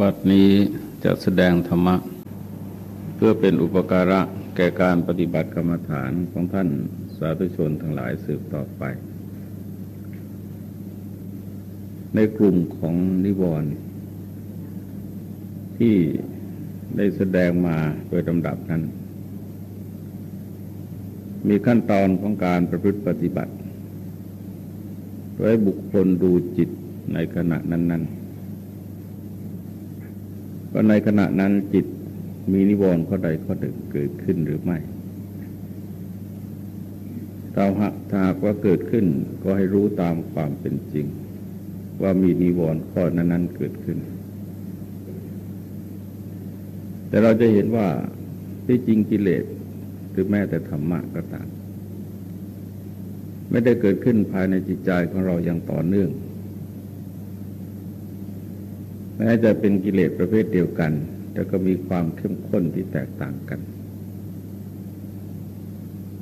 บัดนี้จะแสดงธรรมะ เพื่อเป็นอุปการะแก่การปฏิบัติกรรมฐานของท่านสาธุชนทั้งหลายสืบต่อไป ในกลุ่มของนิวรณ์ที่ได้แสดงมาโดยลำดับนั้น มีขั้นตอนของการประพฤติปฏิบัติ โดยบุคคลดูจิตในขณะนั้น ๆ ว่าในขณะนั้นจิตมีนิวรณ์ข้อใดข้อหนึ่งเกิดขึ้นหรือไม่ถ้าหากว่าเกิดขึ้นก็ให้รู้ตามความเป็นจริง ว่ามีนิวรณ์ข้อนั้น ๆ เกิดขึ้น แต่เราจะเห็นว่าที่จริงกิเลสหรือแม้แต่ธรรมะก็ตามไม่ได้เกิดขึ้นภายในจิตใจของเราอย่างต่อเนื่อง แม้จะเป็นกิเลสประเภทเดียวกัน แต่ก็มีความเข้มข้นที่แตกต่างกัน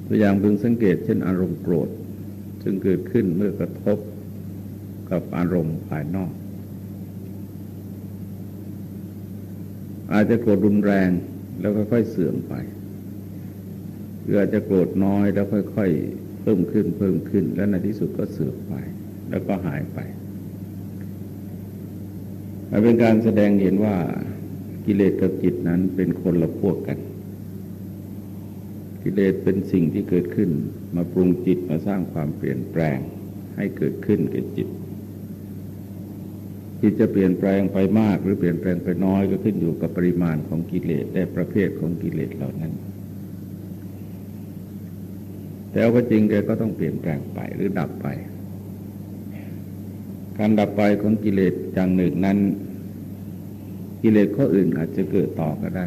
ตัวอย่างพึงสังเกตเช่นอารมณ์โกรธ ซึ่งเกิดขึ้นเมื่อกระทบกับอารมณ์ภายนอก อาจจะโกรธรุนแรงแล้วค่อยๆเสื่อมไปหรืออาจจะโกรธน้อยแล้วค่อย ๆ เพิ่มขึ้นเพิ่มขึ้น แล้วในที่สุดก็เสื่อมไป แล้วก็หายไป มันเป็นการแสดงเห็นว่ากิเลสกับจิตนั้นเป็นคนละพวกกัน กิเลสเป็นสิ่งที่เกิดขึ้น มาปรุงจิตมาสร้างความเปลี่ยนแปลงให้เกิดขึ้นแก่จิตจิตจะเปลี่ยนแปลงไปมากหรือเปลี่ยนแปลงไปน้อยก็ขึ้นอยู่กับปริมาณของกิเลสและประเภทของกิเลสเหล่านั้น แต่ว่าจริงแกก็ต้องเปลี่ยนแปลงไปหรือดับไป การดับไปของกิเลสอย่างหนึ่งนั้น กิเลสข้ออื่นอาจจะเกิดต่อก็ได้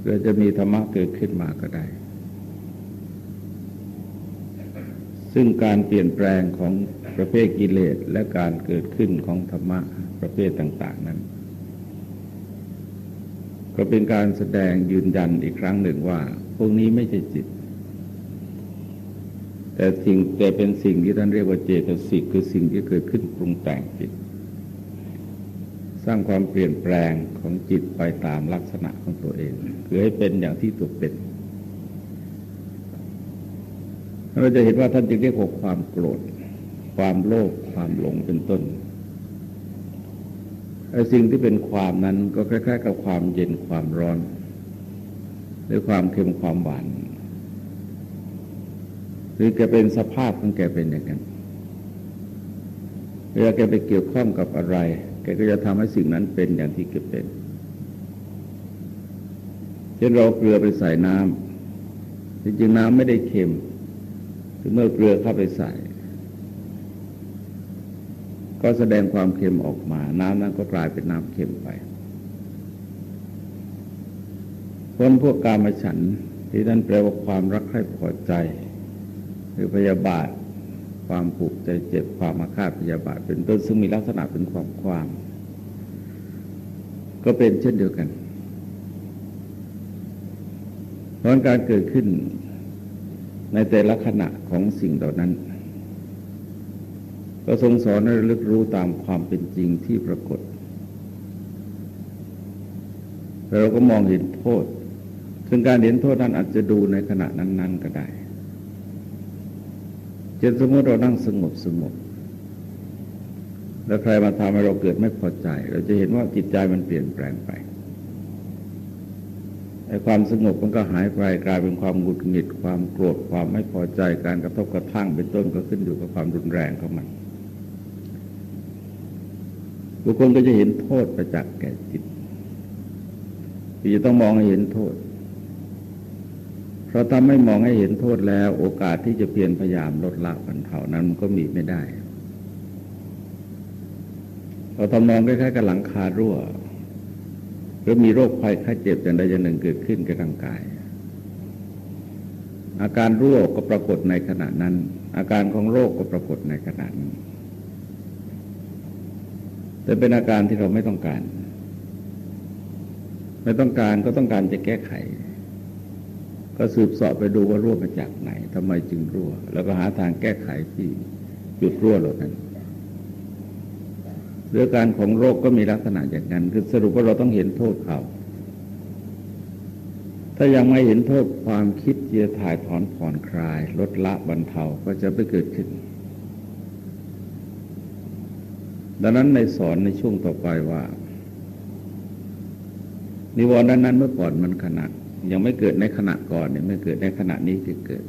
เพื่อจะมีธรรมะเกิดขึ้นมาก็ได้ ซึ่งการเปลี่ยนแปลงของประเภทกิเลสและการเกิดขึ้นของธรรมะประเภทต่าง ๆนั้น ก็เป็นการแสดงยืนยันอีกครั้งหนึ่งว่า พวกนี้ไม่ใช่จิต แต่สิ่งแต่เป็นสิ่งที่ท่านเรียกว่าเจตสิกคือสิ่งที่เกิดขึ้นปรุงแต่งจิต สร้างความเปลี่ยนแปลงของจิตไปตามลักษณะของตัวเองคือให้เป็นอย่างที่ตัวเป็นเราจะเห็นว่าท่านจึงเรียกว่าความโกรธ ความโลภความหลงเป็นต้นไอ้สิ่งที่เป็นความนั้นก็คล้ายๆ กับความเย็นความร้อน หรือความเค็มความหวาน หรือแกเป็นสภาพของแกเป็นอย่างนั้นเวลาแกไปเกี่ยวข้องกับอะไร แกก็จะทำให้สิ่งนั้นเป็นอย่างที่แกเป็น เช่นเราเกลือไปใส่น้ำจริงๆน้ำไม่ได้เค็มถึงเมื่อเกลือเข้าไปใส่ ก็แสดงความเค็มออกมา น้ำนั้นก็กลายเป็นน้ำเค็มไปคนพวกกามฉันที่นั่นแปลว่าความรักใคร่พอใจ หรือพยาบาท ความผูกใจเจ็บความมาฆาตพยาบาท เป็นต้นซึ่งมีลักษณะเป็นความความ ก็เป็นเช่นเดียวกันเพราะการเกิดขึ้นในแต่ละขณะของสิ่งเหล่านั้น ก็ทรงสอนให้ลึกรู้ตามความเป็นจริงที่ปรากฏแต่เราก็มองเห็นโทษ ซึ่งการเห็นโทษนั้นอาจจะดูในขณะนั้น ๆ ก็ได้ ช่นสมมติเรานั่งสงบสงบแล้วใครมาทำให้เราเกิดไม่พอใจ เราจะเห็นว่าจิตใจมันเปลี่ยนแปลงไปไอ้ความสงบมันก็หายไปกลายเป็นความหงุดหงิด ความโกรธความไม่พอใจการกระทบกระทั่งเป็นต้นก็ขึ้นอยู่กับความรุนแรงของมันบุคคลก็จะเห็นโทษประจักษ์แก่จิตที่จะต้องมองให้เห็นโทษ ราะถ้าไม่มองให้เห็นโทษแล้วโอกาสที่จะเพียรพยายามลดละบรรเทานั้นมันก็มีไม่ได้ เราทำมองคล้ายๆกับหลังคารั่ว หรือมีโรคภัยไข้เจ็บอย่างใดอย่างหนึ่งเกิดขึ้นกับร่างกาย อาการรั่วก็ปรากฏในขณะนั้น อาการของโรคก็ปรากฏในขณะนั้นแต่เป็นอาการที่เราไม่ต้องการ ไม่ต้องการก็ต้องการจะแก้ไข ก็สืบสอบไปดูว่ารั่วมาจากไหนทำไมจึงรั่ว แล้วก็หาทางแก้ไขที่จุดรั่วเหล่านั้นเรื่องการของโรคก็มีลักษณะอย่างนั้น คือสรุปว่าเราต้องเห็นโทษเขา ถ้ายังไม่เห็นโทษความคิดจะถ่ายถอนผ่อนคลาย ลดละบรรเทาก็จะไม่เกิดขึ้น ดังนั้นในสอนในช่วงต่อไปว่า นิวรณ์นั้นเมื่อก่อนมันขณะ ยังไม่เกิดในขณะก่อนเนี่ยไม่เกิดในขณะนี้ที่เกิด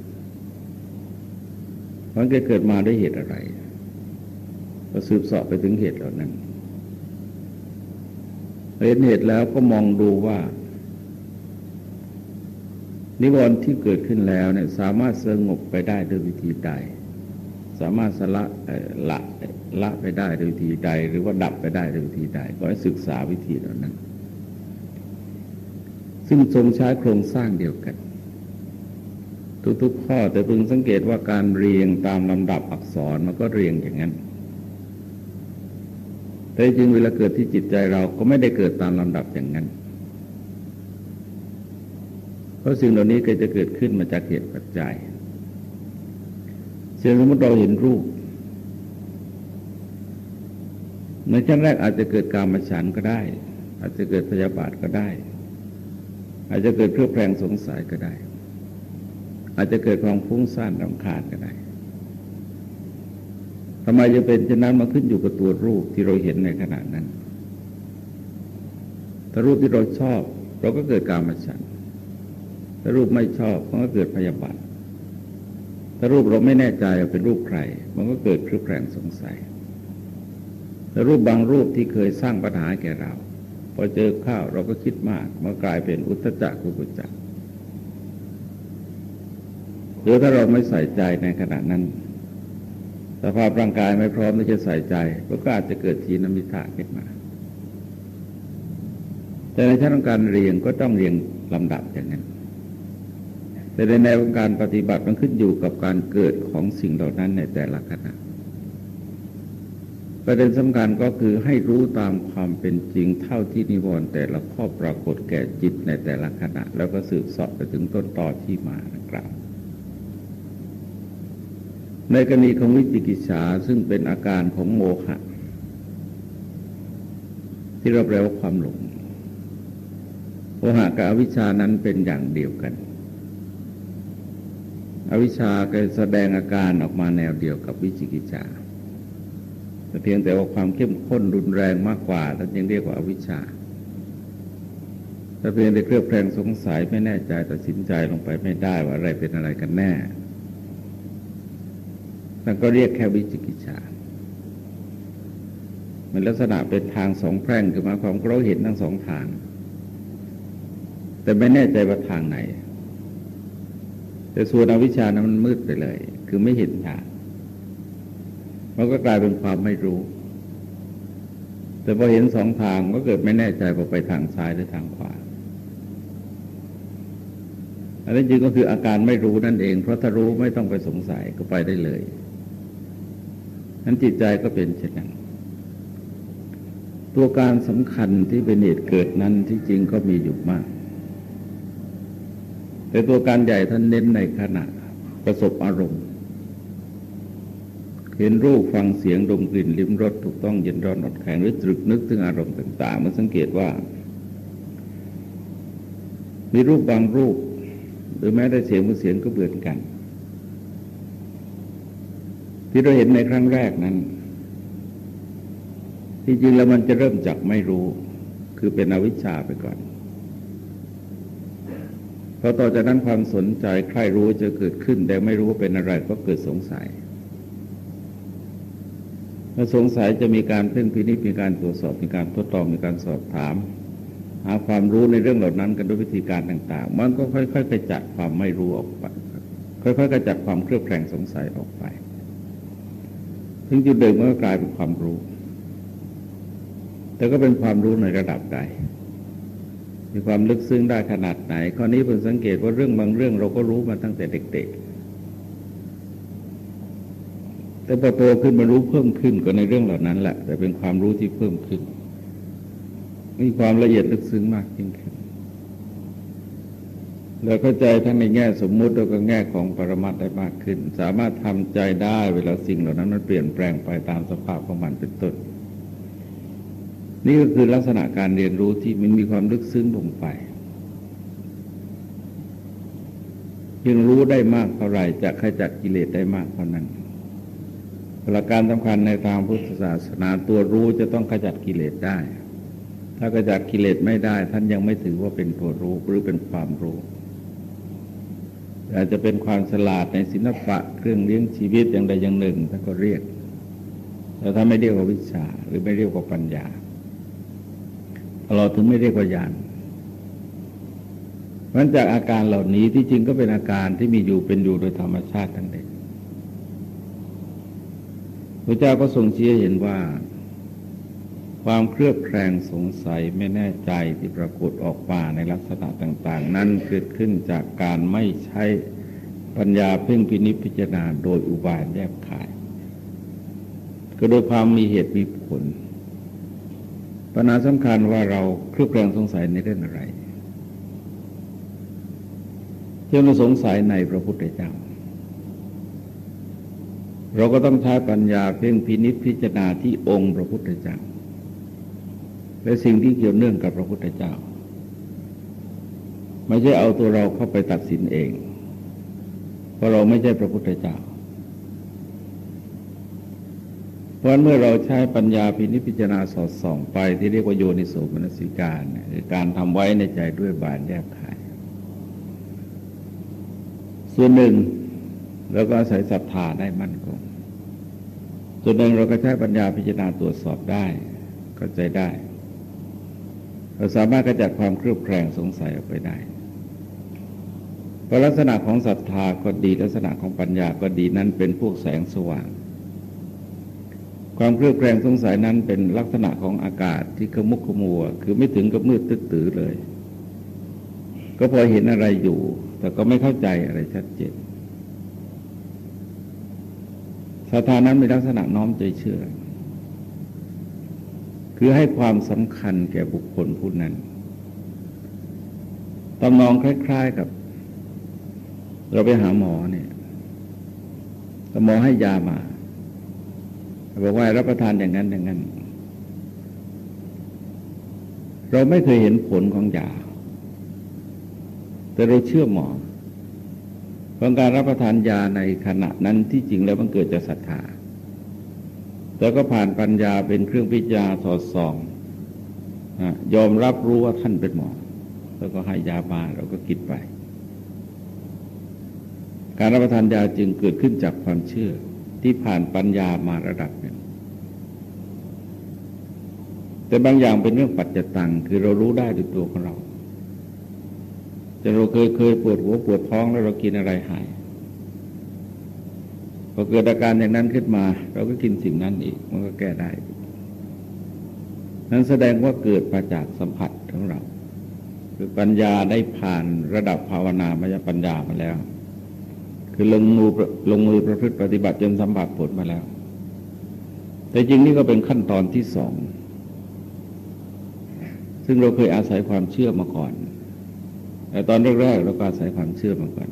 มันเกิดมาด้วยเหตุอะไรก็สืบสอบไปถึงเหตุเหล่านั้นเห็นเหตุแล้วก็มองดูว่า นิวรณ์ที่เกิดขึ้นแล้วเนี่ยสามารถสงบไปได้ด้วยวิธีใด สามารถสละละละไปได้ด้วยวิธีใด หรือว่าดับไปได้ด้วยวิธีใด ก็ให้ศึกษาวิธีเหล่านั้น ซึ่งทรงใช้โครงสร้างเดียวกัน ทุกๆข้อแต่พึงสังเกตว่าการเรียงตามลำดับอักษรมันก็เรียงอย่างนั้น แต่จริงเวลาเกิดที่จิตใจเราก็ไม่ได้เกิดตามลำดับอย่างนั้น เพราะสิ่งเหล่านี้ก็จะเกิดขึ้นมาจากเหตุปัจจัยเช่นสมมติเราเห็นรูปในชั้นแรกอาจจะเกิดการมาฉันก็ได้ อาจจะเกิดพยาบาทก็ได้ อาจจะเกิดเครือบแคลงสงสัยก็ได้ อาจจะเกิดความฟุ้งซ่านรำคาญก็ได้ทำไมจะเป็นเช่นนั้นมาขึ้นอยู่กับตัวรูปที่เราเห็นในขณะนั้น ถ้ารูปที่เราชอบ เราก็เกิดการมาฉันถ้ารูปไม่ชอบมันก็เกิดพยาบาทถ้ารูปเราไม่แน่ใจว่าเป็นรูปใคร มันก็เกิดครื้นแคลงสงสัยถ้ารูปบางรูปที่เคยสร้างปัญหาแก่เรา พอเจอข้าวเราก็คิดมากมันกลายเป็นอุตจักกุกุจักหรือถ้าเราไม่ใส่ใจในขณะนั้นสภาพร่างกายไม่พร้อมที่จะใส่ใจก็อาจจะเกิดทีนมิทะขึ้นมา แต่ในชั้นของการเรียงก็ต้องเรียงลำดับอย่างนั้น แต่ในแนวของการปฏิบัติมันขึ้นอยู่กับการเกิดของสิ่งเหล่านั้นในแต่ละขณะ ประเด็นสำคัญก็คือให้รู้ตามความเป็นจริงเท่าที่นิวรณ์แต่ละข้อปรากฏแก่จิตในแต่ละขณะ แล้วก็สืบสอบไปถึงต้นตอที่มานะครับในกรณีของวิจิกิจฉาซึ่งเป็นอาการของโมหะ ที่เราแปลว่าความหลงโมหะกับอวิชานั้นเป็นอย่างเดียวกัน อวิชาก็แสดงอาการออกมาแนวเดียวกับวิจิกิจฉา แต่เพียงแต่ว่าความเข้มข้นรุนแรงมากกว่าท่านยังเรียกว่าอวิชชาแต่เพียงแต่เครือบแคลงสงสัยไม่แน่ใจตัดสินใจลงไปไม่ได้ว่าอะไรเป็นอะไรกันแน่นั่นก็เรียกแค่วิจิกิจฉามันลักษณะเป็นทางสองแพร่งคือมาความเราเห็นทั้งสองทาง แต่ไม่แน่ใจว่าทางไหน แต่ส่วนอวิชานั้นมันมืดไปเลย คือไม่เห็นทาง มันก็กลายเป็นความไม่รู้ แต่พอเห็นสองทางก็เกิดไม่แน่ใจว่าไปทางซ้ายหรือทางขวาอันนี้จริงก็คืออาการไม่รู้นั่นเอง เพราะถ้ารู้ไม่ต้องไปสงสัยก็ไปได้เลยนั้นจิตใจก็เป็นเช่นนั้น ตัวการสำคัญที่เป็นเหตุเกิดนั้นที่จริงก็มีอยู่มาก แต่ตัวการใหญ่ท่านเน้นในขณะประสบอารมณ์ เห็นรูปฟังเสียงดมกลิ่นลิ้มรสถูกต้องเย็นร้อนอดแข็งหรือตรึกนึกถึงอารมณ์ต่างๆ มันสังเกตว่า มีรูปบางรูป หรือแม้แต่เสียงบางเสียงก็เบื่อกัน ที่เราเห็นในครั้งแรกนั้น ที่จริงแล้วมันจะเริ่มจากไม่รู้ คือเป็นอวิชชาไปก่อนพอต่อจากนั้นความสนใจใครรู้จะเกิดขึ้น แต่ไม่รู้ว่าเป็นอะไรก็เกิดสงสัย เมื่อสงสัยจะมีการเพ่งพินิจมีการตรวจสอบมีการทดลองมีการสอบถาม หาความรู้ในเรื่องเหล่านั้นกันด้วยวิธีการต่าง ๆ มันก็ค่อยๆกระจัดความไม่รู้ออกไป ค่อยๆกระจัดความเครือบแคลงสงสัยออกไปถึงจุดเดิมมันก็กลายเป็นความรู้ แต่ก็เป็นความรู้ในระดับใดมีความลึกซึ้งได้ขนาดไหน ข้อนี้เพิ่งสังเกตว่าเรื่องบางเรื่องเราก็รู้มาตั้งแต่เด็กๆ แต่พอโตขึ้นมารู้เพิ่มขึ้นก็ในเรื่องเหล่านั้นแหละ แต่เป็นความรู้ที่เพิ่มขึ้น มีความละเอียดลึกซึ้งมากยิ่งขึ้นเราเข้าใจทั้งในแง่สมมุติแล้วก็แง่ของปรมัตได้มากขึ้น สามารถทำใจได้เวลาสิ่งเหล่านั้นมันเปลี่ยนแปลงไปตามสภาพของมันเป็นต้น นี่ก็คือลักษณะการเรียนรู้ที่มันมีความลึกซึ้งลงไปยิ่งรู้ได้มากเท่าไหร่จะขจัดกิเลสได้มากเท่านั้น หลักการสำคัญในทางพุทธศาสนาตัวรู้จะต้องขจัดกิเลสได้ ถ้าขจัดกิเลสไม่ได้ ท่านยังไม่ถือว่าเป็นตัวรู้หรือเป็นความรู้อาจจะเป็นความฉลาดในศิลปะเครื่องเลี้ยงชีวิตอย่างใดอย่างหนึ่งท่านก็เรียกแต่ถ้าไม่เรียกว่าวิชาหรือไม่เรียกว่าปัญญา เราถึงไม่เรียกว่าญาณมันจากอาการเหล่านี้ที่จริงก็เป็นอาการที่มีอยู่เป็นอยู่โดยธรรมชาติทั้งเด็ก พระเจ้าก็ทรงชี้เห็นว่า ความเครือบแคลงสงสัยไม่แน่ใจที่ปรากฏออกมาในลักษณะต่าง ๆ นั้นเกิดขึ้นจากการไม่ใช้ปัญญาเพ่งพินิจพิจารณาโดยอุบายแยบขาย ก็โดยความมีเหตุมีผลปัญหาสำคัญว่าเราเครือบแคลงสงสัยในเรื่องอะไรเช่นเราสงสัยในพระพุทธเจ้า เราก็ต้องใช้ปัญญาเพ่งพินิษพิจารณาที่องค์พระพุทธเจ้า และสิ่งที่เกี่ยวเนื่องกับพระพุทธเจ้า ไม่ใช่เอาตัวเราเข้าไปตัดสินเอง เพราะเราไม่ใช่พระพุทธเจ้า เพราะเมื่อเราใช้ปัญญาพินิจพิจารณาสอดส่องไปที่เรียกว่าโยนิโสมนสิการคือการทำไว้ในใจด้วยบานแยกขาย ส่วนหนึ่ง แล้วก็อาศัยศรัทธาได้มั่นคงส่วนหนึ่งเราก็ใช้ปัญญาพิจารณาตรวจสอบได้เข้าใจได้ เราสามารถกระจัดความเครือบแคลงสงสัยออกไปได้เพราะลักษณะของศรัทธาก็ดีลักษณะของปัญญาก็ดีนั้นเป็นพวกแสงสว่าง ความเครือบแคลงสงสัยนั้นเป็นลักษณะของอากาศที่ขมุกขมัว คือไม่ถึงกับมืดตึ๊ดตื้อเลย ก็พอเห็นอะไรอยู่ แต่ก็ไม่เข้าใจอะไรชัดเจน ศรัทธานั้นมีลักษณะน้อมใจเชื่อ คือให้ความสำคัญแก่บุคคลผู้นั้นตำนองคล้าย ๆกับ เราไปหาหมอเนี่ยหมอให้ยามาบอกว่ารับประทานอย่างนั้นอย่างนั้น เราไม่เคยเห็นผลของยา แต่เราเชื่อหมอ ของการรับประทานยาในขณะนั้นที่จริงแล้วมันเกิดจากศรัทธา แต่ก็ผ่านปัญญาเป็นเครื่องพิจารณาสอดส่องยอมรับรู้ว่าท่านเป็นหมอ แล้วก็ให้ยามาเราก็กินไป การรับประทานยาจึงเกิดขึ้นจากความเชื่อที่ผ่านปัญญามาระดับหนึ่งแต่บางอย่างเป็นเรื่องปัจจตัง คือเรารู้ได้ด้วยตัวของเรา แต่เราเคยเคยปวดหัวปวดท้องแล้วเรากินอะไรหายพอเกิดอาการอย่างนั้นขึ้นมา เราก็กินสิ่งนั้นอีกมันก็แก้ได้ นั้นแสดงว่าเกิดมาจากสัมผัสของเรา คือปัญญาได้ผ่านระดับภาวนามายปัญญามาแล้ว คือลงมือลงมือประพฤติปฏิบัติจนสัมผัสผลมาแล้ว แต่จริงนี่ก็เป็นขั้นตอนที่สอง ซึ่งเราเคยอาศัยความเชื่อมาก่อน แต่ตอนแรกๆเราก็อาศัยความเชื่อมาก่อน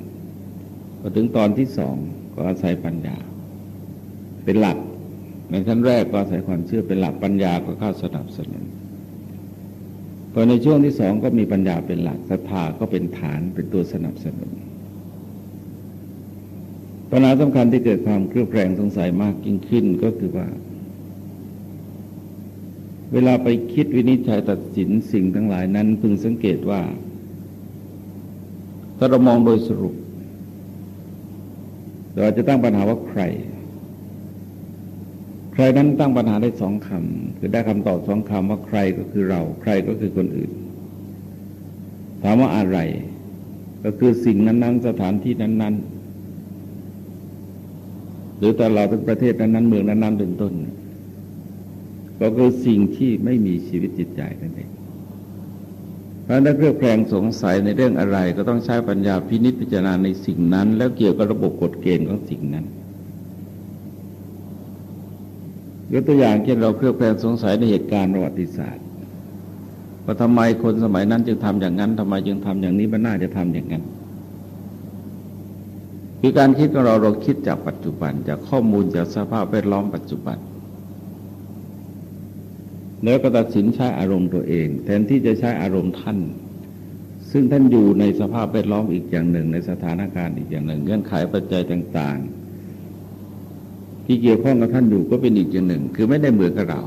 พอถึงตอนที่สองก็อาศัยปัญญา เป็นหลัก ในชั้นแรกก็อาศัยความเชื่อเป็นหลักปัญญาก็เข้าสนับสนุนพอในช่วงที่สองก็มีปัญญาเป็นหลักศรัทธาก็เป็นฐานเป็นตัวสนับสนุนปัญหาสำคัญที่เกิดความเครียดแคลงสงสัยมากยิ่งขึ้นก็คือว่า เวลาไปคิดวินิจฉัยตัดสินสิ่งทั้งหลายนั้นพึงสังเกตว่า ถ้าเรามองโดยสรุป เราจะตั้งปัญหาว่าใคร ใครนั้นตั้งปัญหาได้สองคำคือได้คำตอบสองคำว่าใครก็คือเรา ใครก็คือคนอื่น ถามว่าอะไร ก็คือสิ่งนั้น ๆ สถานที่นั้น ๆ หรือตลอดทั้งประเทศนั้นๆเมืองนั้นๆเป็นต้น ก็คือสิ่งที่ไม่มีชีวิตจิตใจนั่นเอง เพราะถ้าเครือบแคลงสงสัยในเรื่องอะไร ก็ต้องใช้ปัญญาพินิจพิจารณาในสิ่งนั้น แล้วเกี่ยวกับระบบกฎเกณฑ์ของสิ่งนั้นยกตัวอย่างเช่นเราเครือบแคลงสงสัยในเหตุการณ์ประวัติศาสตร์ว่าทำไมคนสมัยนั้นจึงทำอย่างนั้นทำไมจึงทำอย่างนี้มันน่าจะทำอย่างนั้นคือการคิดของเราเราคิดจากปัจจุบัน จากข้อมูลจากสภาพแวดล้อมปัจจุบัน แล้วก็ตัดสินใช้อารมณ์ตัวเอง แทนที่จะใช้อารมณ์ท่าน ซึ่งท่านอยู่ในสภาพแวดล้อมอีกอย่างหนึ่ง ในสถานการณ์อีกอย่างหนึ่ง เงื่อนไขปัจจัยต่าง ๆ ที่เกี่ยวข้องกับท่านอยู่ก็เป็นอีกอย่างหนึ่ง คือไม่ได้เหมือนกับเรา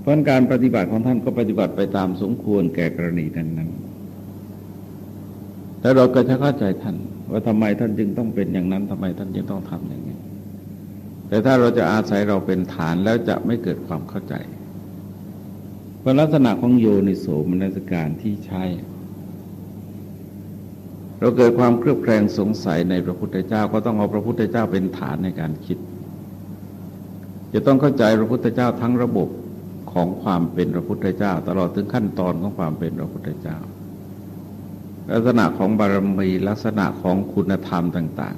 เพราะการปฏิบัติของท่านก็ปฏิบัติไปตามสมควรแก่กรณีนั้นๆแล้วเราก็จะเข้าใจท่าน ว่าทำไมท่านจึงต้องเป็นอย่างนั้นทำไมท่านจึงต้องทำอย่างนี้ แต่ถ้าเราจะอาศัยเราเป็นฐานแล้วจะไม่เกิดความเข้าใจเพราะลักษณะของโยนิโสมนสการที่ใช้ เราเกิดความเครือบแคลงสงสัยในพระพุทธเจ้า ก็ต้องเอาพระพุทธเจ้าเป็นฐานในการคิด จะต้องเข้าใจพระพุทธเจ้าทั้งระบบของความเป็นพระพุทธเจ้า ตลอดถึงขั้นตอนของความเป็นพระพุทธเจ้า ลักษณะของบารมีลักษณะของคุณธรรมต่าง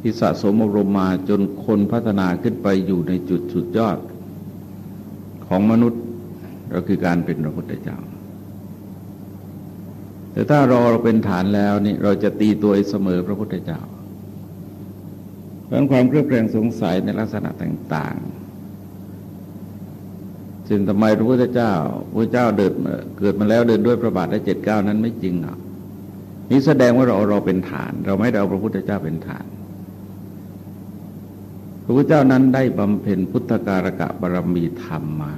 ที่สะสมอบรมมาจนคนพัฒนาขึ้นไปอยู่ในจุดสุดยอดของมนุษย์ก็คือการเป็นพระพุทธเจ้า แต่ถ้ารอเราเป็นฐานแล้วนี่เราจะตีตัวเสมอพระพุทธเจ้าเพราะความเครือบแคลงสงสัยในลักษณะต่างๆซึ่งทำไมพระพุทธเจ้าพระเจ้าเดินเกิดมาแล้วเดินด้วยพระบาทได้เจ็ดเก้านั้นไม่จริงอะนี่แสดงว่าเราเราเป็นฐาน เราไม่ได้เอาพระพุทธเจ้าเป็นฐาน ระพุทธเจ้านั้นได้บำเพ็ญพุทธการกะบารมีธรรมมา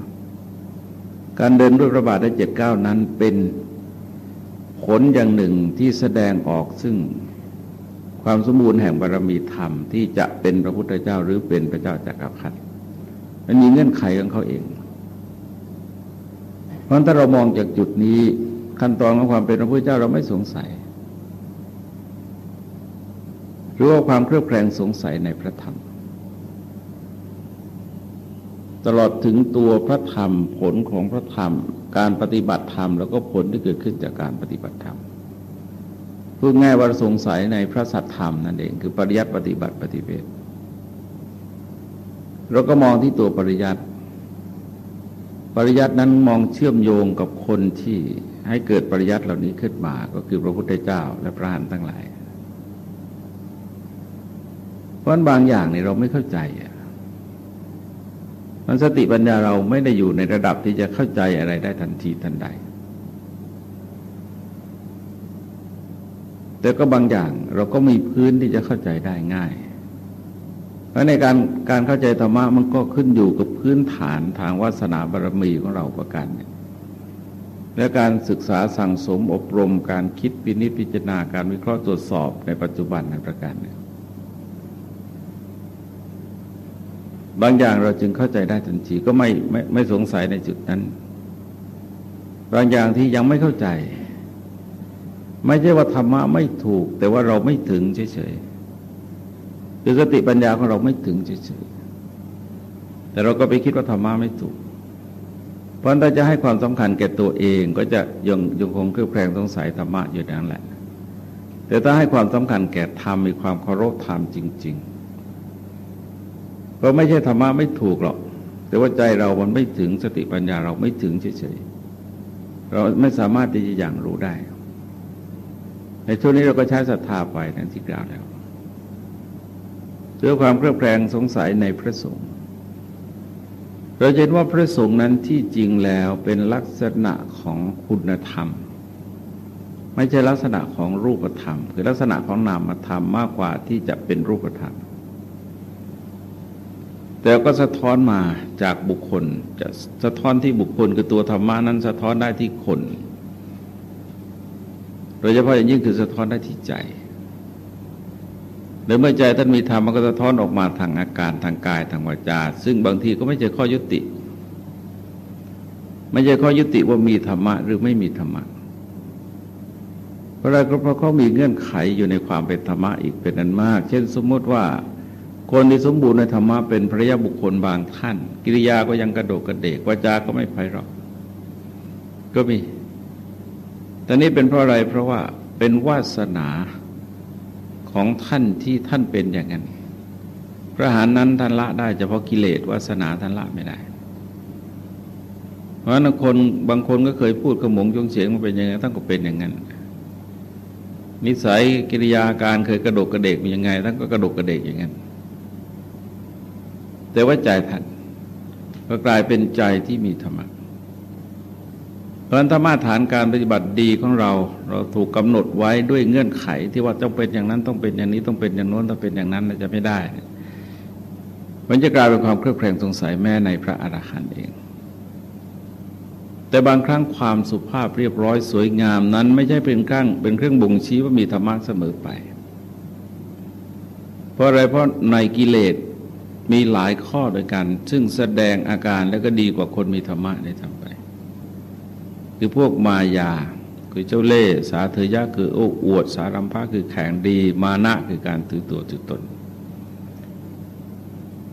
การเดินด้วยพระบาทได้เจ็ดเก้านั้นเป็นผลอย่างหนึ่งที่แสดงออกซึ่งความสมบูรณ์แห่งบารมีธรรมที่จะเป็นพระพุทธเจ้าหรือเป็นพระเจ้าจากักรพรรดิมันมีเงื่อนไขของเขาเอง เพราะถ้าเรามองจากจุดนี้ขั้นตอนของความเป็นพระพุทธเจ้าเราไม่สงสัย หรือว่าความเครือบแคลงสงสัยในพระธรรม ตลอดถึงตัวพระธรรมผลของพระธรรม การปฏิบัติธรรม แล้วก็ผลที่เกิดขึ้นจากการปฏิบัติธรรมพูดง่ายว่าสงสัยในพระสัทธรรมนั่นเองคือปริยัติปฏิบัติปฏิเวทเราก็มองที่ตัวปริยัติปริยัตินั้นมองเชื่อมโยงกับคนที่ให้เกิดปริยัติเหล่านี้ขึ้นมา ก็คือพระพุทธเจ้าและพระหันทั้งหลายเพราะบางอย่างนี่เราไม่เข้าใจอะ มันสติปัญญาเราไม่ได้อยู่ในระดับที่จะเข้าใจอะไรได้ทันทีทันใด แต่ก็บางอย่างเราก็มีพื้นที่จะเข้าใจได้ง่ายเพราะในการการเข้าใจธรรมะมันก็ขึ้นอยู่กับพื้นฐานทางวาสนาบารมีของเราประการเนี่ยและการศึกษาสั่งสมอบรมการคิดพินิพิจารณาการวิเคราะห์ตรวจสอบในปัจจุบันในประการเนี่ย บางอย่างเราจึงเข้าใจได้ทันทีก็ไม่ไม่ไม่สงสัยในจุดนั้น บางอย่างที่ยังไม่เข้าใจ ไม่ใช่ว่าธรรมะไม่ถูก แต่ว่าเราไม่ถึงเฉยๆคือสติปัญญาของเราไม่ถึงเฉยๆแต่เราก็ไปคิดว่าธรรมะไม่ถูก เพราะถ้าจะให้ความสำคัญแก่ตัวเองก็จะยังยังคงเครือบแคลงสงสัยธรรมะอยู่นั่นแหละ แต่ถ้าให้ความสำคัญแก่ธรรมมีความเคารพธรรมจริง ๆ เราไม่ใช่ธรรมะไม่ถูกหรอก แต่ว่าใจเรามันไม่ถึงสติปัญญาเราไม่ถึงเฉยๆเราไม่สามารถที่จะอย่างรู้ได้ ในช่วงนี้เราก็ใช้ศรัทธาไปนั่นที่กล่าวแล้วด้วยความเครือบแคลงสงสัยในพระสงฆ์เราเห็นว่าพระสงฆ์นั้นที่จริงแล้วเป็นลักษณะของคุณธรรม ไม่ใช่ลักษณะของรูปธรรม คือลักษณะของนามธรรมมากกว่าที่จะเป็นรูปธรรม แต่ก็สะท้อนมาจากบุคคล จะสะท้อนที่บุคคลคือตัวธรรมะนั้นสะท้อนได้ที่คนโดยเฉพาะอย่างยิ่งคือสะท้อนได้ที่ใจโดยเมื่อใจท่านมีธรรมมันก็สะท้อนออกมาทางอาการทางกายทางวาจา ซึ่งบางทีก็ไม่ใช่ข้อยุติ ไม่ใช่ข้อยุติว่ามีธรรมะหรือไม่มีธรรมะเพราะอะไรก็เพราะเขามีเงื่อนไขอยู่ในความเป็นธรรมะอีกเป็นอันมาก เช่นสมมติว่า คนที่สมบูรณ์ในธรรมะเป็นพระยาบุคคลบางท่าน กิริยาก็ยังกระโดดกระเดกวาจาก็ไม่ไพเราะก็มี แต่นี้เป็นเพราะอะไรเพราะว่าเป็นวาสนาของท่านที่ท่านเป็นอย่างนั้น พระหารนั้นท่านละได้เฉพาะกิเลสวาสนาท่านละไม่ได้ เพราะนั้นคนบางคนก็เคยพูดกระหมงจงเสียงมาเป็นยังไงท่านก็เป็นอย่างนั้น นิสัยกิริยาการเคยกระโดดกระเดกเป็นยังไงท่านก็กระโดดกระเดกอย่างนั้น แต่ว่าใจท่านก็กลายเป็นใจที่มีธรรมะเพราะธรรมะฐานการปฏิบัติดีของเรา เราถูกกำหนดไว้ด้วยเงื่อนไขที่ว่าต้องเป็นอย่างนั้นต้องเป็นอย่างนี้ต้องเป็นอย่างโน้นต้องเป็นอย่างนั้นจะไม่ได้ มันจะกลายเป็นความเครือบแคลงสงสัยแม้ในพระอรหันต์เอง แต่บางครั้งความสุภาพเรียบร้อยสวยงามนั้น ไม่ใช่เป็นเครื่องเป็นเครื่องบ่งชี้ว่ามีธรรมะเสมอไป เพราะอะไรเพราะในกิเลส มีหลายข้อโดยกัน ซึ่งแสดงอาการแล้วก็ดีกว่าคนมีธรรมะในทำไป คือพวกมายา คือเจ้าเล่ห์สาเถยะคือโอ้อวด สารัมภะคือแข่งดี มานะคือการถือตัวถือตน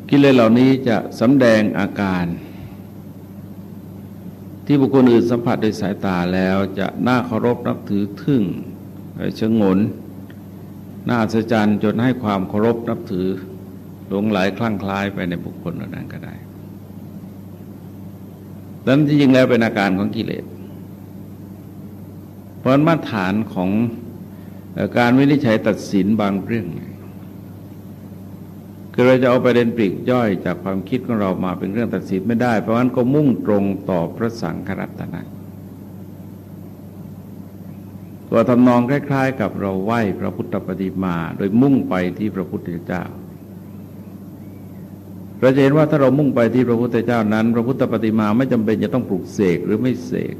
กิเลสเหล่านี้จะสำแดงอาการ ที่บุคคลอื่นสัมผัสโดยสายตาแล้วจะน่าเคารพนับถือทึ่งชงนน่าอัศจรรย์จนให้ความเคารพนับถือ หลงไหลคลั่งคล้ายไปในบุคคลเหล่านั้นก็ได้ดังนั้นที่จริงแล้วเป็นอาการของกิเลส เพราะมาตรฐานของการวินิจฉัยตัดสินบางเรื่องคือเราจะเอาประเด็นปลีกย่อยจากความคิดของเรามาเป็นเรื่องตัดสินไม่ได้ เพราะฉะนั้นก็มุ่งตรงต่อพระสังฆรัตนะตัวทำนองคล้าย ๆ กับเราไหว้พระพุทธปฏิมา โดยมุ่งไปที่พระพุทธเจ้า เราจะเห็นว่าถ้าเรามุ่งไปที่พระพุทธเจ้านั้น พระพุทธปฏิมาไม่จำเป็นจะต้องปลุกเสกหรือไม่เสก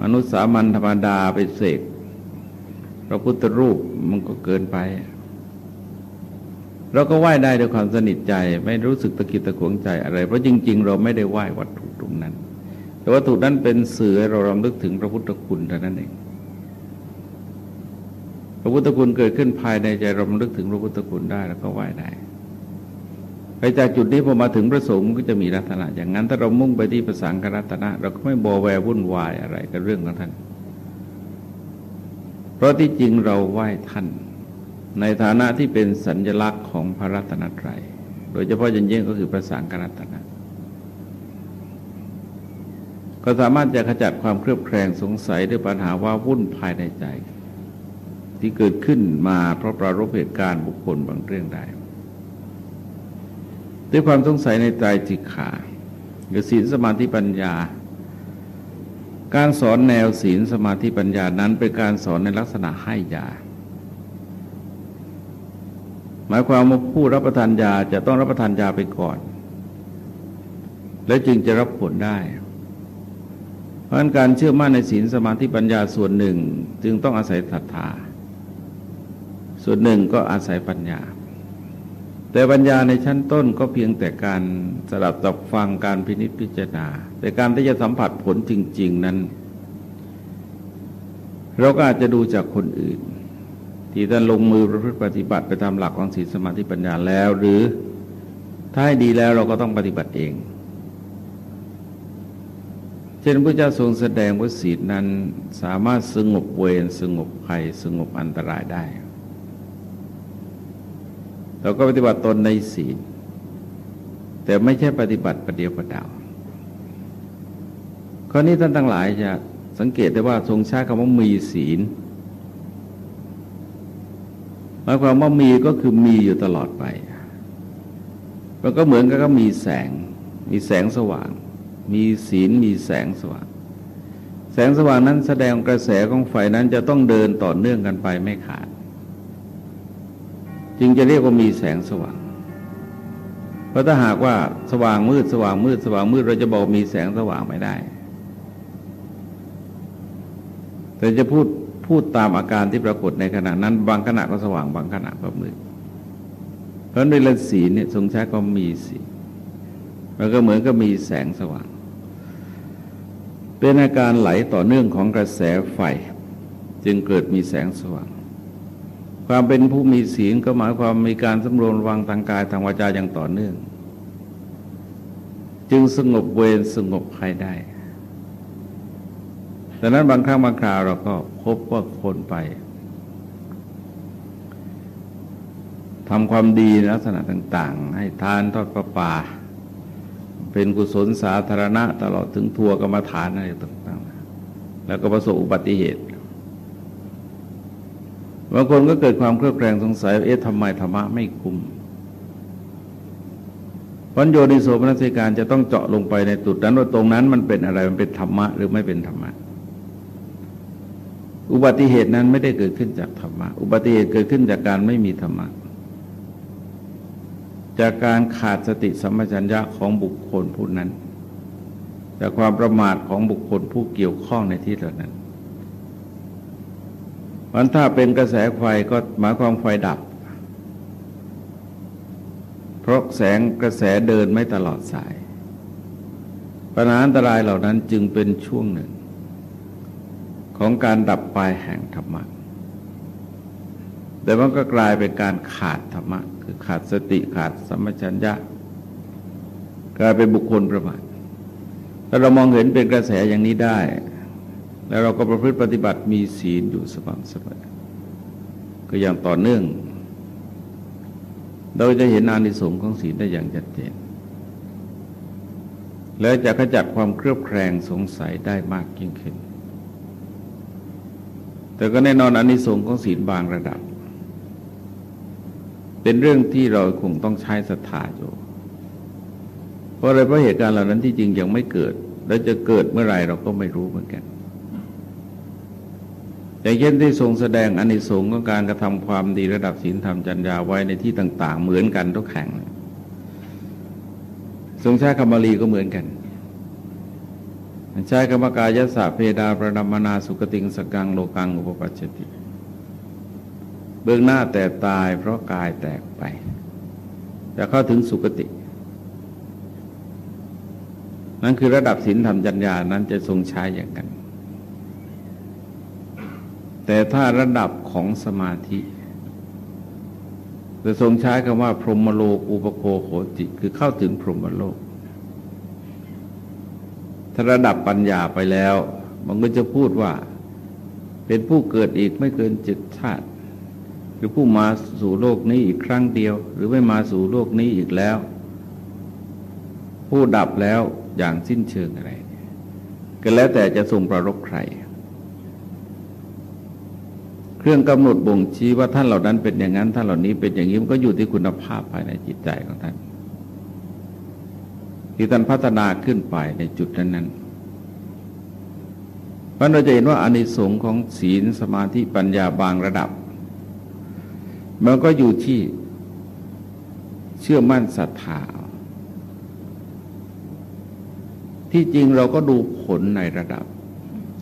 มนุษย์สามัญธรรมดาไปเสกพระพุทธรูปมันก็เกินไป เราก็ไหว้ได้ด้วยความสนิทใจ ไม่รู้สึกตะกิดตะขวงใจอะไร เพราะจริง ๆ เราไม่ได้ไหว้วัตถุตรงนั้น แต่วัตถุนั้นเป็นสื่อเรารำลึกถึงพระพุทธคุณเท่านั้นเองพระพุทธคุณเกิดขึ้นภายในใจเรารำลึกถึงพระพุทธคุณได้แล้วก็ไหว้ได้ ไปจากจุดนี้พอมาถึงพระสงฆ์ก็จะมีรัตนะอย่างนั้นถ้าเรามุ่งไปที่ภาษาครัตนะ เราก็ไม่บอแววุ่นวายอะไรกับเรื่องของท่าน เพราะที่จริงเราไหว้ท่าน ในฐานะที่เป็นสัญลักษณ์ของพระรัตนตรัย โดยเฉพาะยิ่งยิ่งก็คือภาษาครัตนะ ก็สามารถจะขจัดความเครือบแคลงสงสัยด้วยปัญหาว่าวุ่นภายในใจ ที่เกิดขึ้นมาเพราะปรารบเหตุการณ์บุคคลบางเรื่องได้ ด้วยความสงสัยในใจจิกขาหรือศีลสมาธิปัญญา การสอนแนวศีลสมาธิปัญญานั้นเป็นการสอนในลักษณะให้ยา หมายความว่าผู้รับประทานยาจะต้องรับประทานยาไปก่อน และจึงจะรับผลได้ เพราะการเชื่อมั่นในศีลสมาธิปัญญาส่วนหนึ่ง จึงต้องอาศัยศรัทธา ส่วนหนึ่งก็อาศัยปัญญา แต่ปัญญาในชั้นต้นก็เพียงแต่การสลับตับฟังการพินิจพิจารณา แต่การที่จะสัมผัสผลจริง ๆนั้น เราก็อาจจะดูจากคนอื่น ที่ท่านลงมือประพฤติปฏิบัติไปตามหลักของศีลสมาธิปัญญาแล้ว หรือถ้าให้ดีแล้วเราก็ต้องปฏิบัติเอง เช่นพระเจ้าทรงแสดงว่าศีลนั้นสามารถสงบเวรสงบภัยสงบอันตรายได้ เราก็ปฏิบัติตนในศีล แต่ไม่ใช่ปฏิบัติประเดียวประดาวข้อนี้ท่านทั้งหลายจะสังเกตได้ว่าทรงใช้คำว่ามีศีลหมายความว่ามีก็คือมีอยู่ตลอดไป มันก็เหมือนกับก็มีแสง มีแสงสว่าง มีศีลมีแสงสว่าง แสงสว่างนั้นแสดงกระแสของไฟนั้นจะต้องเดินต่อเนื่องกันไปไม่ขาด จึงจะเรียกว่ามีแสงสว่าง เพราะถ้าหากว่าสว่างมืดสว่างมืดสว่างมืดเราจะบอกมีแสงสว่างไม่ได้ แต่จะพูดพูดตามอาการที่ปรากฏในขณะนั้น บางขณะก็สว่างบางขณะก็มืด เพราะในฤาษีเนี่ยทรงใช้ก็มีสีมันก็เหมือนกับมีแสงสว่าง เป็นอาการไหลต่อเนื่องของกระแสไฟ จึงเกิดมีแสงสว่าง ความเป็นผู้มีศีลก็หมายความมีการสำรวมระวังทางกายทางวาจาอย่างต่อเนื่อง จึงสงบเวรสงบภัยได้ดังนั้นบางครั้งบางคราวเราก็พบว่าคนไปทำความดีลักษณะต่าง ๆ ให้ทานทอดประปา เป็นกุศลสาธารณะตลอดถึงทัวร์กรรมฐานอะไรต่าง ๆ แล้วก็ประสบอุบัติเหตุ บางคนก็เกิดความเครือบแคลงสงสัยเอ๊ะทำไมธรรมะไม่คุมพันโยนิโสมนัสิการจะต้องเจาะลงไปในจุดนั้นว่าตรงนั้นมันเป็นอะไรมันเป็นธรรมะหรือไม่เป็นธรรมะ อุบัติเหตุนั้นไม่ได้เกิดขึ้นจากธรรมะ อุบัติเหตุเกิดขึ้นจากการไม่มีธรรมะ จากการขาดสติสัมปชัญญะของบุคคลผู้นั้น จากความประมาทของบุคคลผู้เกี่ยวข้องในที่เหล่านั้น มันถ้าเป็นกระแสไฟก็หมายความไฟดับ เพราะแสงกระแสเดินไม่ตลอดสาย ปัญหาอันตรายเหล่านั้นจึงเป็นช่วงหนึ่ง ของการดับไปแห่งธรรมะ แต่มันก็กลายเป็นการขาดธรรมะ คือขาดสติขาดสัมมชัญญะ กลายเป็นบุคคลประมาทถ้าเรามองเห็นเป็นกระแสอย่างนี้ได้ แล้วเราก็ประพฤติปฏิบัติมีศีลอยู่สม่ำเสมอก็อย่างต่อเนื่อง เราจะเห็นอานิสงส์ของศีลได้อย่างชัดเจน และจะขจัดความเครือบแคลงสงสัยได้มากยิ่งขึ้น แต่ก็แน่นอนอานิสงส์ของศีลบางระดับ เป็นเรื่องที่เราคงต้องใช้ศรัทธาอยู่ เพราะอะไรเพราะเหตุการณ์เหล่านั้นที่จริงยังไม่เกิด แล้วจะเกิดเมื่อไรเราก็ไม่รู้เหมือนกัน อย่เช่นที่ทรงแสดงอนิสงส์ของการกระทำความดีระดับศีลธรรมจัญญาไว้ในที่ต่าง ๆ เหมือนกันทุกแห่งทรงใช้คำบาลีก็เหมือนกัน ใช้กรรมกายสะเพดาประดัมนาสุกติงสกังโลกังอุปปัชติ เบื้องหน้าแต่ตายเพราะกายแตกไปจะเข้าถึงสุกติ นั่นคือระดับศีลธรรมจัญญานั้นจะทรงใช้อย่างกัน แต่ถ้าระดับของสมาธิจะทรงใช้คำว่า พรหมโลกอุปโคโหจิคือเข้าถึงพรหมโลก ถ้าระดับปัญญาไปแล้ว มันก็จะพูดว่า เป็นผู้เกิดอีกไม่เกินจิตชาติ หรือผู้มาสู่โลกนี้อีกครั้งเดียว หรือไม่มาสู่โลกนี้อีกแล้ว ผู้ดับแล้วอย่างสิ้นเชิงอะไร ก็แล้วแต่จะทรงประรบใคร เครื่องกำหนดบ่งชี้ว่าท่านเหล่านั้นเป็นอย่างนั้นท่านเหล่านี้เป็นอย่างนี้มันก็อยู่ที่คุณภาพภายในจิตใจของท่านที่ท่านพัฒนาขึ้นไปในจุดนั้นนั้นเราะเราจะเห็นว่าอานิสงส์ของศีลสมาธิปัญญาบางระดับ มันก็อยู่ที่เชื่อมั่นศรัทธาที่จริงเราก็ดูผลในระดับ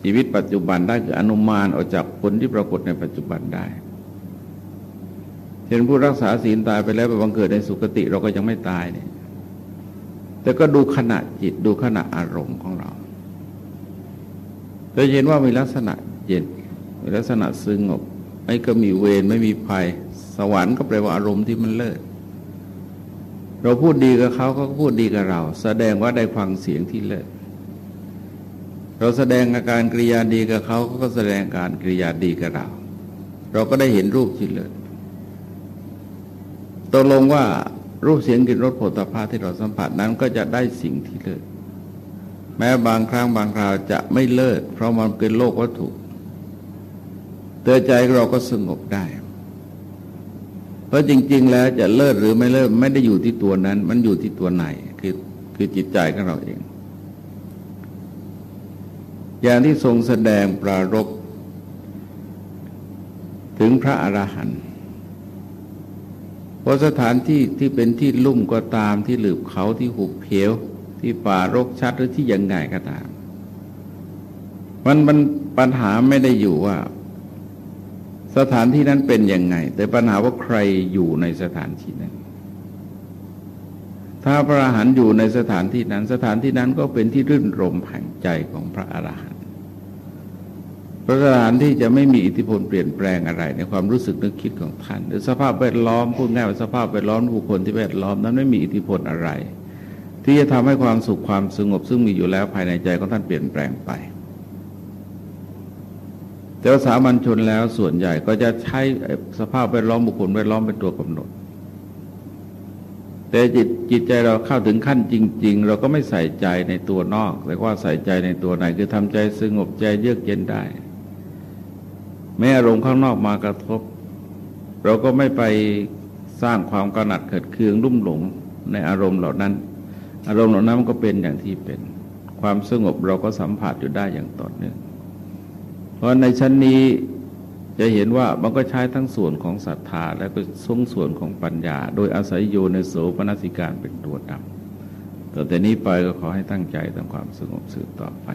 ชีวิตปัจจุบันได้คืออนุมานออกจากผลที่ปรากฏในปัจจุบันได้เช่นผู้รักษาศีลตายไปแล้วไปบังเกิดในสุคติเราก็ยังไม่ตายเนี่ย แต่ก็ดูขณะจิตดูขณะอารมณ์ของเราจะเห็นว่ามีลักษณะเย็นมีลักษณะสงบไม่ก็มีเวรไม่มีภัย สวรรค์ก็แปลว่าอารมณ์ที่มันเลิศเราพูดดีกับเขาเขาก็พูดดีกับเรา แสดงว่าได้ฟังเสียงที่เลิศ เราแสดงอาการกริยาดีกับเขาเขาก็แสดงการกริยาดีกับเรา เราก็ได้เห็นรูปที่เลยตกลงว่ารูปเสียงกลิ่นรสผลิตภัณฑ์ที่เราสัมผัสนั้นก็จะได้สิ่งที่เลิศแม้บางครั้งบางคราวจะไม่เลิศเพราะมันเป็นโลกวัตถุเตือใจเราก็สงบได้ เพราะจริง ๆ แล้วจะเลิศหรือไม่เลิศไม่ได้อยู่ที่ตัวนั้น มันอยู่ที่ตัวไหนคือคือจิตใจของเราเอง อย่างที่ทรงแสดงปรารบถึงพระอรหันต์เพราะสถานที่ที่เป็นที่ลุ่มก็ตามที่หลืบเขาที่หุบเพวที่ป่ารกชัดหรือที่ยังไงก็ตาม มันมันปัญหาไม่ได้อยู่ว่า สถานที่นั้นเป็นยังไง แต่ปัญหาว่าใครอยู่ในสถานที่นั้น ถ้าพระอรหันต์อยู่ในสถานที่นั้น สถานที่นั้นก็เป็นที่รื่นรมแห่งใจของพระอรหันต์พระสถานที่จะไม่มีอิทธิพลเปลี่ยนแปลงอะไร ในความรู้สึกนึกคิดของท่านหรือสภาพแวดล้อมพูดง่ายว่าสภาพแวดล้อมบุคคลที่แวดล้อมนั้นไม่มีอิทธิพลอะไร ที่จะทำให้ความสุขความสงบ ซึ่งมีอยู่แล้วภายในใจของท่านเปลี่ยนแปลงไปแต่ว่าสามัญชนแล้วส่วนใหญ่ก็จะใช้สภาพแวดล้อมบุคคลแวดล้อมเป็นตัวกำหนด แต่จิต จิตใจเราเข้าถึงขั้นจริง ๆ เราก็ไม่ใส่ใจในตัวนอก แต่ว่าใส่ใจในตัวไหนคือทำใจสงบใจเยือกเย็นได้ แม้อารมณ์ข้างนอกมากระทบ เราก็ไม่ไปสร้างความกระหนัดเกิดเคืองรุ่มหลงในอารมณ์เหล่านั้น อารมณ์เหล่านั้นก็เป็นอย่างที่เป็น ความสงบเราก็สัมผัสอยู่ได้อย่างต่อเนื่องเพราะในชั้นนี้ จะเห็นว่ามันก็ใช้ทั้งส่วนของศรัทธาและก็ทรงส่วนของปัญญา โดยอาศัยโยในโสปนสิการเป็นตัวนำต่อแต่นี้ไปก็ขอให้ตั้งใจทำความสงบสืบต่อไป